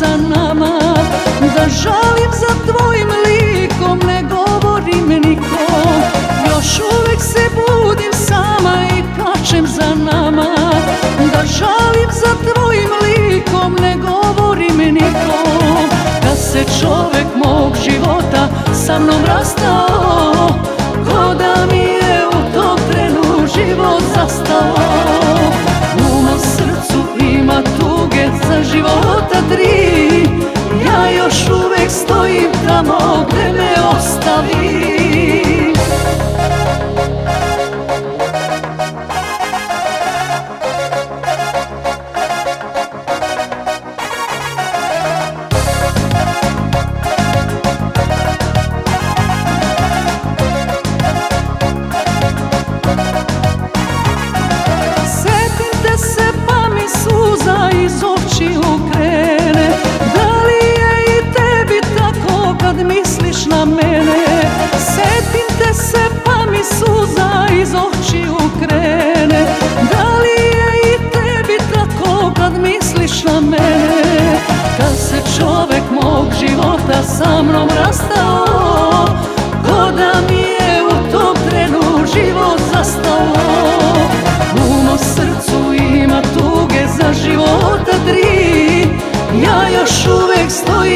Da žalim za tvojim likom ne govorim nikom Još uvek se budim sama i plačem za nama Da žalim za tvojim likom ne govorim nikom Kad se čovek mog života sa mnom rastao na mene. Setim te se pa mi suza iz očiju krene. Da li je i tebi tako kad misliš na mene? Kad se čovek mog života sa mnom rastao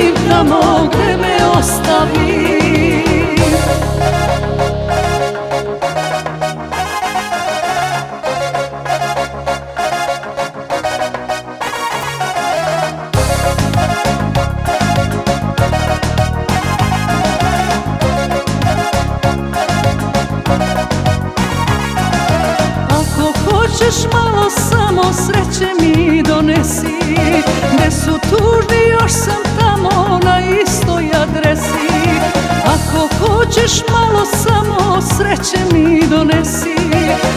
stojim tamo gde me ostavi. Ako hoćeš malo samo sreće mi donesi Gde su tužni još sam Ako hoćeš malo samo sreće mi donesi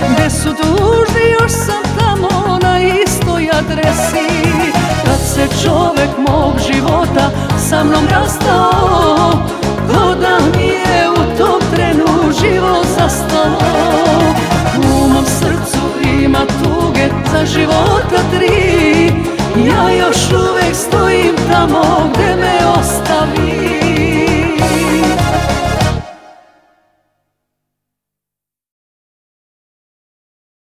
Gde su duži još sam tamo na istoj adresi. Kad se čovek mog života sa mnom rastao Ko mi je u tom trenu živo zastao. U mom srcu ima tuge za života tri Ja još uvek stojim tamo